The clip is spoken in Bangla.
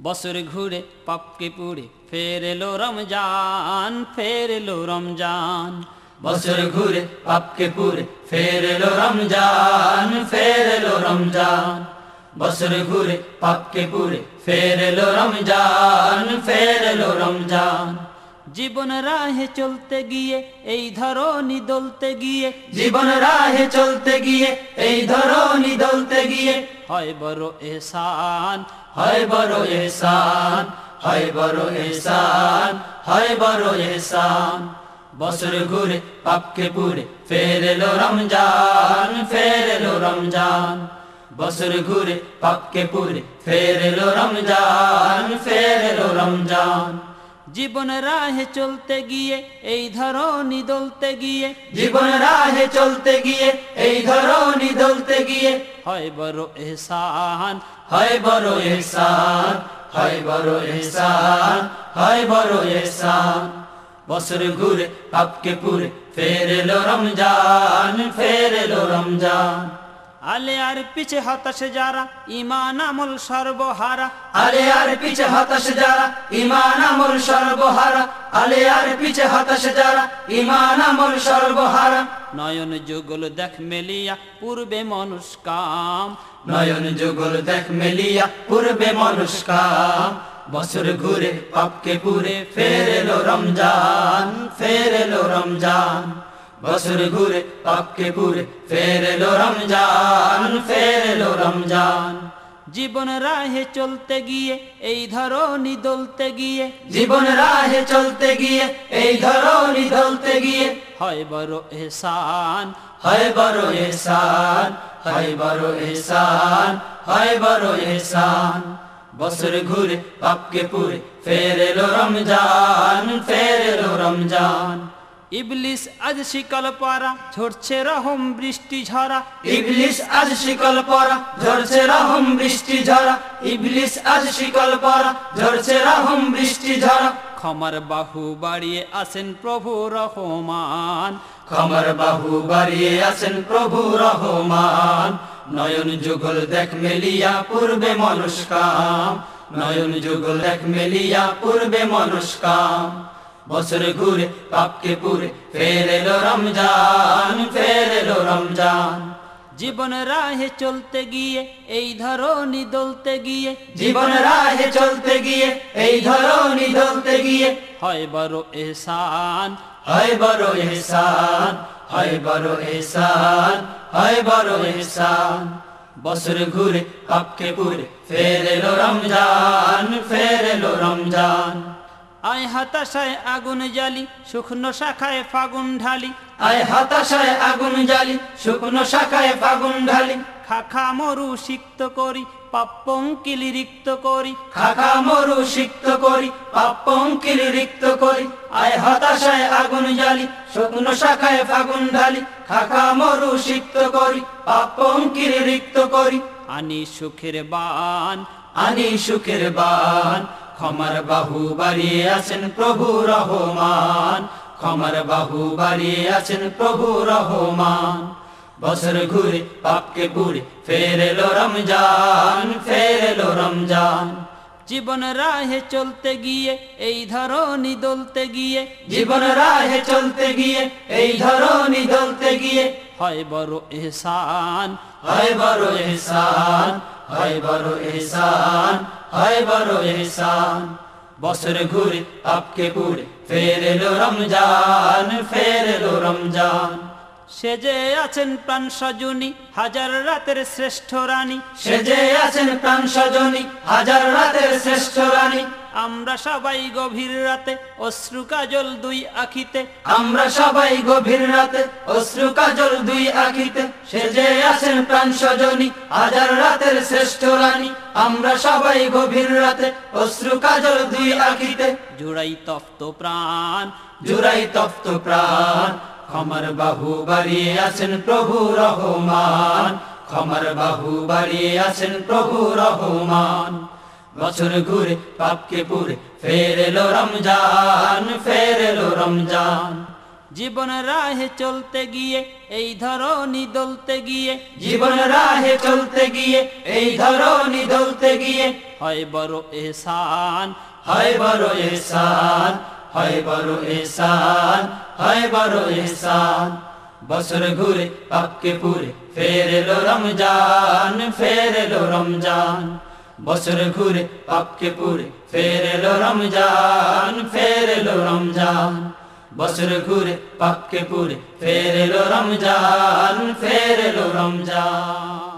বছর ঘুরে পাপকে পুড়ে ফের এলো রমজান ফের এলো রমজান। বছর ঘুরে পাপকে পুরে ফের এলো রমজান ফের এলো রমজান। বছর ঘুরে পাপকে পুরে ফের এলো রমজান ফের এলো রমজান। জীবন রাহে চলতে গিয়ে এই ধরনী দলতে গিয়ে জীবন রাহে চলতে গিয়ে এই ধরনী দলতে গিয়ে। হয় বড় এহসান হয় বড় এসান হয় বড় এসান হয় বড় এসান বছর ঘুরে পাপকে পুরে ফেরেলো রমজান ফেরেলো রমজান। বছর ঘুরে পাপকে পুরে ফেরেলো রমজান ফেরেলো রমজান। জীবন রাহে চলতে গিয়ে এই ধরনী দলতে গিয়ে। জীবন রাহে চলতে গিয়ে এই ধরনী দলতে গিয়ে। হয় বড় এহসান হয় বড় এহসান হয় বড় এহসান হয় বড় এহসান। বছর ঘুরে পাপকে পুরে ফের এলো রমজান ফের এলো রমজান। আলে আর পিছে হতাশে যারা ইমান আমল সর্বহারা। আলে আর পিছে হতাশ যারা ইমান আমল সর্বহারা। আলে আর পিছে হতাশ যারা ইমান আমল সর্বহারা। নয়ন যুগল দেখ মেলিয়া পূর্বে মানুষ কাম নয়ন যুগল দেখ মেলিয়া পূর্বে মানুষ কাম বছর ঘুরে পাপকে পুরে ফের এলো রমজান ফের এলো রমজান। বছর ঘুরে পাপকে পুরে ফের এলো রমজান ফের এলো রমজান। জীবন রাহে চলতে গিয়ে এই ধরনী দলতে গিয়ে। জীবন রাহে চলতে গিয়ে এই ধরনী ধলতে গিয়ে। হয় বড় এহসান হয় বড় এহসান হয় বড় এহসান হয় বড় এহসান। বছর ঘুরে পাপকে পুরে ফের এলো রমজান ফের এলো রমজান। ইবলিস আজ শিকল পারা ঝরছে রহম বৃষ্টি ঝরা। ইবলিস আজ শিকল পরা ঝরছে রহম বৃষ্টি ঝরা। ইবলিস আজ শিকল পরা ঝরছে রহম বৃষ্টি ঝরা। ক্ষমার বাহু বাড়িয়ে আসেন প্রভু রহমান। খমর বাহু বাড়িয়ে আছেন প্রভু রহমান। নয়ন যুগল দেখ মেলিয়া পূর্বে মানুষ কাম নয়ন যুগল দেখ মেলিয়া পূর্বে মানুষ কাম বছর ঘুরে পাপকে পুরে ফের এলো রমজান ফের এলো রমজান। জীবন রাহে চলতে গিয়ে এই ধরনী দলতে গিয়ে জীবন রাহে চলতে গিয়ে এই ধরনী দলতে গিয়ে। হয় বড় এহসান। হয় বড় এহসান হয় বড় এহসান হয় বড় এহসান। বছর ঘুরে পাপকে পুরে ফের এলো রমজান ফের এলো রমজান। আয় হতাশায় আগুন জ্বালি শুকনো শাখায় ফাগুন ঢালি। আয় হতাশায় আগুন জ্বালি শুকনো শাখায় ফাগুন ঢালি। খাখা মরু সিক্ত করি পাপ্পঙ্কিলি রিক্ত করি। খাখা মরু সিক্ত করি পাপঙ্কিলি রিক্ত করি। আয় হতাশায় আগুন জ্বালি শুকনো শাখায় ফাগুন ঢালি। খাখা মরু সিক্ত করি পাপঙ্কিলি রিক্ত করি। আনি সুখের বান আনি সুখের বান। ক্ষমার বাহু বাড়িয়ে আছেন প্রভু রহমান। ক্ষমার বাহু বাড়িয়ে আছেন প্রভু রহমান। বছর ঘুরে পাপকে পুরে ফের এলো রমজান ফের এলো রমজান। জীবন রাহে চলতে গিয়ে এই ধরনী দলতে গিয়ে, জীবন রাহে চলতে গিয়ে এই ধরনী দলতে গিয়ে হয় বড় এহসান, হয় বড় এহসান। হয় বড় এহসান, হয় বড় এহসান। বছর ঘুরে আপকে পুরে ফের এলো রমজান, ফের এলো রমজান। সেজে আছেন প্রাণ সজনী হাজার রাতের শ্রেষ্ঠ রানী। সেজে আছেন প্রাণ সজনী হাজার রাতের শ্রেষ্ঠ রানী। আমরা সবাই গভীর রাতে অশ্রু কাজল দুই আখিতে। আমরা সবাই গভীর রাতে অশ্রু কাজল দুই আখিতে। সেজে আছেন প্রাণ সজনী হাজার রাতের শ্রেষ্ঠ রানী। আমরা সবাই গভীর রাতে অশ্রু কাজল দুই আখিতে। জুড়াই তপ্ত প্রাণ জুরাই তপ্ত প্রাণ। ক্ষমার বাহু বাড়িয়ে আছেন প্রভু রহমান। ক্ষমার বাহু বাড়িয়ে আছেন প্রভু রহমান। বছর ঘুরে পাপকে পুরে ফের এলো রমজান, ফের এলো রমজান। জীবন রাহে চলতে গিয়ে, এই ধরনী দলতে গিয়ে। জীবন রাহে চলতে গিয়ে, এই ধরনী দলতে গিয়ে। হয় বড় এহসান, হয় বড় এহসান, হয় বড় এহসান। হয় বড় এহসান। বছর ঘুরে পাপকে পুরে ফের এলো রমজান ফের এলো রমজান। বছর ঘুরে পাপকে পুরে ফের এলো রমজান ফের এলো রমজান। বছর ঘুরে পাপকে পুরে ফের এলো রমজান ফের এলো রমজান।